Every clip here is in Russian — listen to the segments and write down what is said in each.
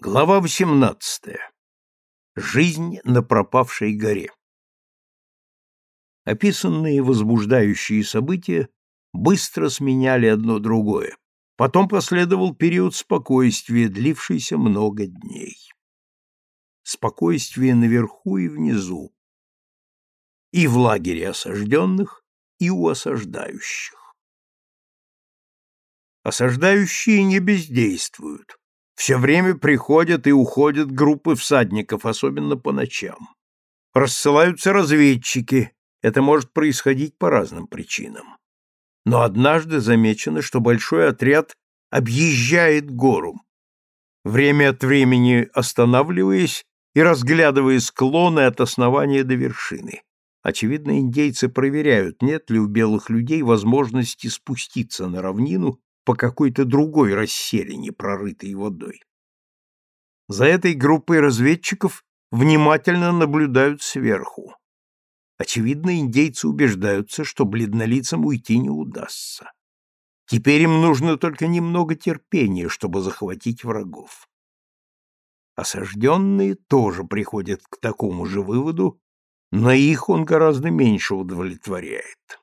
Глава 18. Жизнь на пропавшей горе. Описанные возбуждающие события быстро сменяли одно другое. Потом последовал период спокойствия, длившийся много дней. Спокойствие наверху и внизу. И в лагере осажденных, и у осаждающих. Осаждающие не бездействуют все время приходят и уходят группы всадников, особенно по ночам. Рассылаются разведчики. Это может происходить по разным причинам. Но однажды замечено, что большой отряд объезжает гору, время от времени останавливаясь и разглядывая склоны от основания до вершины. Очевидно, индейцы проверяют, нет ли у белых людей возможности спуститься на равнину по какой-то другой расселине, прорытой водой. За этой группой разведчиков внимательно наблюдают сверху. Очевидно, индейцы убеждаются, что бледнолицам уйти не удастся. Теперь им нужно только немного терпения, чтобы захватить врагов. Осажденные тоже приходят к такому же выводу, но их он гораздо меньше удовлетворяет.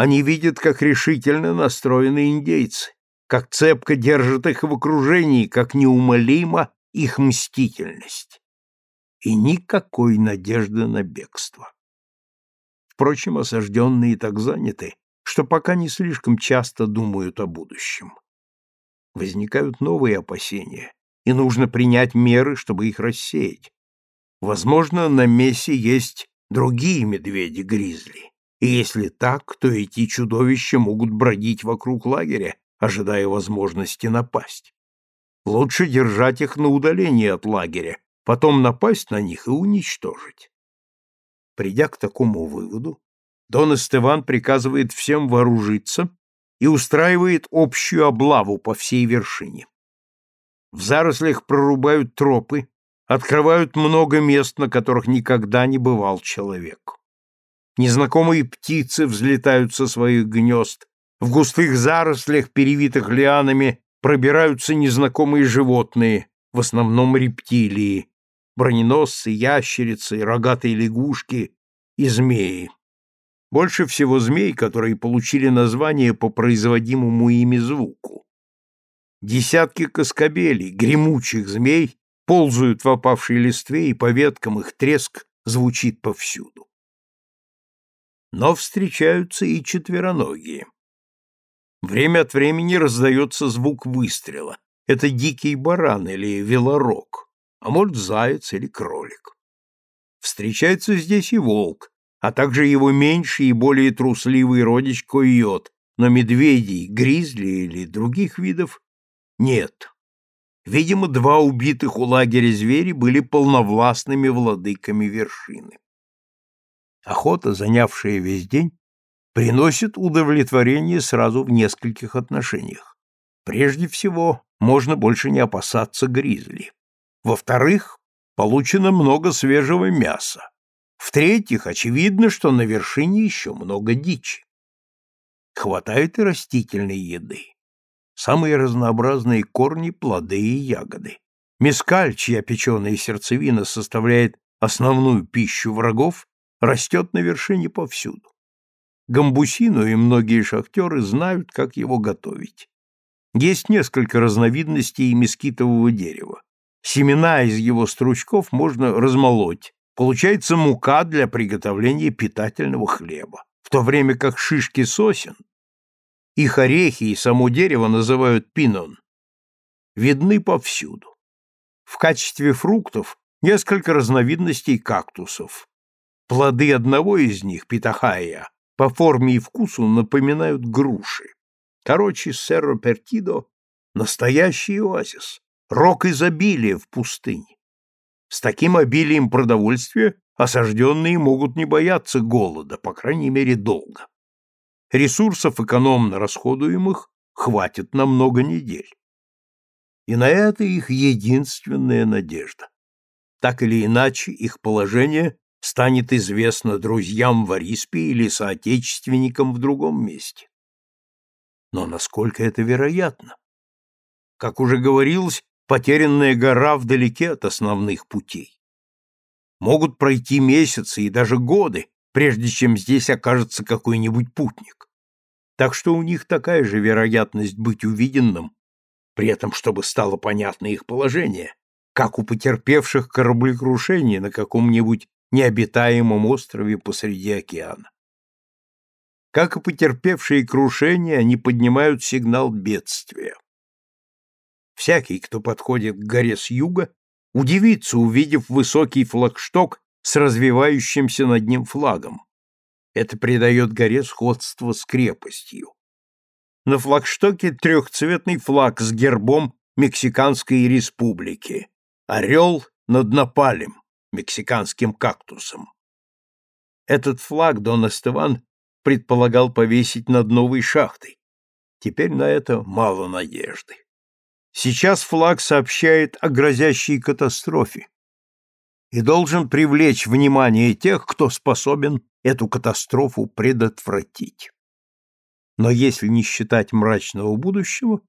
Они видят, как решительно настроены индейцы, как цепко держат их в окружении, как неумолима их мстительность. И никакой надежды на бегство. Впрочем, осажденные так заняты, что пока не слишком часто думают о будущем. Возникают новые опасения, и нужно принять меры, чтобы их рассеять. Возможно, на Мессе есть другие медведи-гризли. И если так, то эти чудовища могут бродить вокруг лагеря, ожидая возможности напасть. Лучше держать их на удалении от лагеря, потом напасть на них и уничтожить. Придя к такому выводу, Дон Эстеван приказывает всем вооружиться и устраивает общую облаву по всей вершине. В зарослях прорубают тропы, открывают много мест, на которых никогда не бывал человек. Незнакомые птицы взлетают со своих гнезд, в густых зарослях, перевитых лианами, пробираются незнакомые животные, в основном рептилии, броненосцы, ящерицы, рогатые лягушки и змеи. Больше всего змей, которые получили название по производимому ими звуку. Десятки каскабелей, гремучих змей, ползают в опавшей листве, и по веткам их треск звучит повсюду но встречаются и четвероногие. Время от времени раздается звук выстрела. Это дикий баран или велорог, а может заяц или кролик. Встречается здесь и волк, а также его меньший и более трусливый родич койот, но медведей, гризли или других видов нет. Видимо, два убитых у лагеря звери были полновластными владыками вершины. Охота, занявшая весь день, приносит удовлетворение сразу в нескольких отношениях. Прежде всего, можно больше не опасаться гризли. Во-вторых, получено много свежего мяса. В-третьих, очевидно, что на вершине еще много дичи. Хватает и растительной еды. Самые разнообразные корни, плоды и ягоды. Мескаль, чья печеная сердцевина составляет основную пищу врагов, растет на вершине повсюду. Гамбусину и многие шахтеры знают, как его готовить. Есть несколько разновидностей мескитового дерева. Семена из его стручков можно размолоть. Получается мука для приготовления питательного хлеба, в то время как шишки сосен, их орехи и само дерево называют пинон, видны повсюду. В качестве фруктов несколько разновидностей кактусов. Плоды одного из них, питахая, по форме и вкусу напоминают груши. Короче, Серро Перкидо — настоящий оазис, рок изобилия в пустыне. С таким обилием продовольствия осажденные могут не бояться голода, по крайней мере, долго. Ресурсов, экономно расходуемых, хватит на много недель. И на это их единственная надежда. Так или иначе, их положение станет известно друзьям в Ариспе или соотечественникам в другом месте. Но насколько это вероятно? Как уже говорилось, потерянная гора вдалеке от основных путей. Могут пройти месяцы и даже годы, прежде чем здесь окажется какой-нибудь путник. Так что у них такая же вероятность быть увиденным, при этом чтобы стало понятно их положение, как у потерпевших кораблекрушение на каком-нибудь необитаемом острове посреди океана. Как и потерпевшие крушение, они поднимают сигнал бедствия. Всякий, кто подходит к горе с юга, удивится, увидев высокий флагшток с развивающимся над ним флагом. Это придает горе сходство с крепостью. На флагштоке трехцветный флаг с гербом Мексиканской республики. Орел над Напалем мексиканским кактусом. Этот флаг Дон Эстеван предполагал повесить над новой шахтой. Теперь на это мало надежды. Сейчас флаг сообщает о грозящей катастрофе и должен привлечь внимание тех, кто способен эту катастрофу предотвратить. Но если не считать мрачного будущего,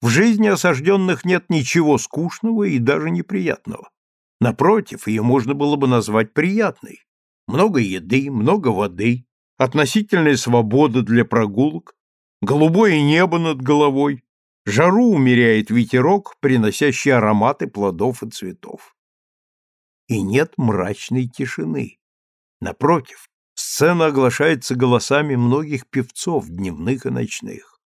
в жизни осажденных нет ничего скучного и даже неприятного. Напротив, ее можно было бы назвать приятной. Много еды, много воды, относительная свобода для прогулок, голубое небо над головой, жару умеряет ветерок, приносящий ароматы плодов и цветов. И нет мрачной тишины. Напротив, сцена оглашается голосами многих певцов, дневных и ночных.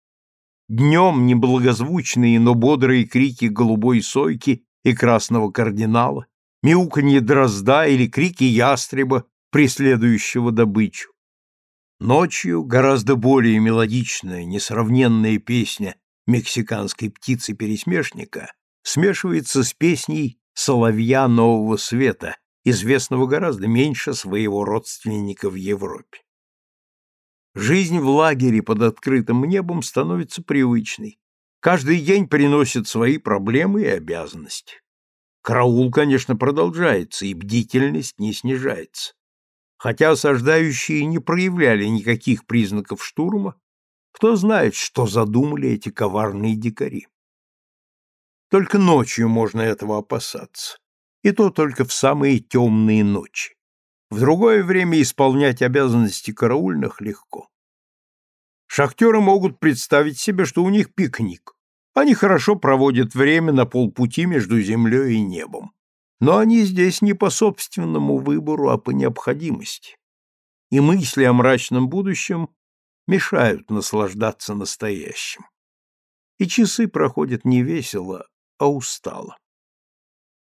Днем неблагозвучные, но бодрые крики голубой сойки и красного кардинала, мяуканье дрозда или крики ястреба, преследующего добычу. Ночью гораздо более мелодичная, несравненная песня мексиканской птицы-пересмешника смешивается с песней «Соловья нового света», известного гораздо меньше своего родственника в Европе. Жизнь в лагере под открытым небом становится привычной. Каждый день приносит свои проблемы и обязанности. Караул, конечно, продолжается, и бдительность не снижается. Хотя осаждающие не проявляли никаких признаков штурма, кто знает, что задумали эти коварные дикари. Только ночью можно этого опасаться, и то только в самые темные ночи. В другое время исполнять обязанности караульных легко. Шахтеры могут представить себе, что у них пикник, они хорошо проводят время на полпути между землей и небом. Но они здесь не по собственному выбору, а по необходимости. И мысли о мрачном будущем мешают наслаждаться настоящим. И часы проходят не весело, а устало.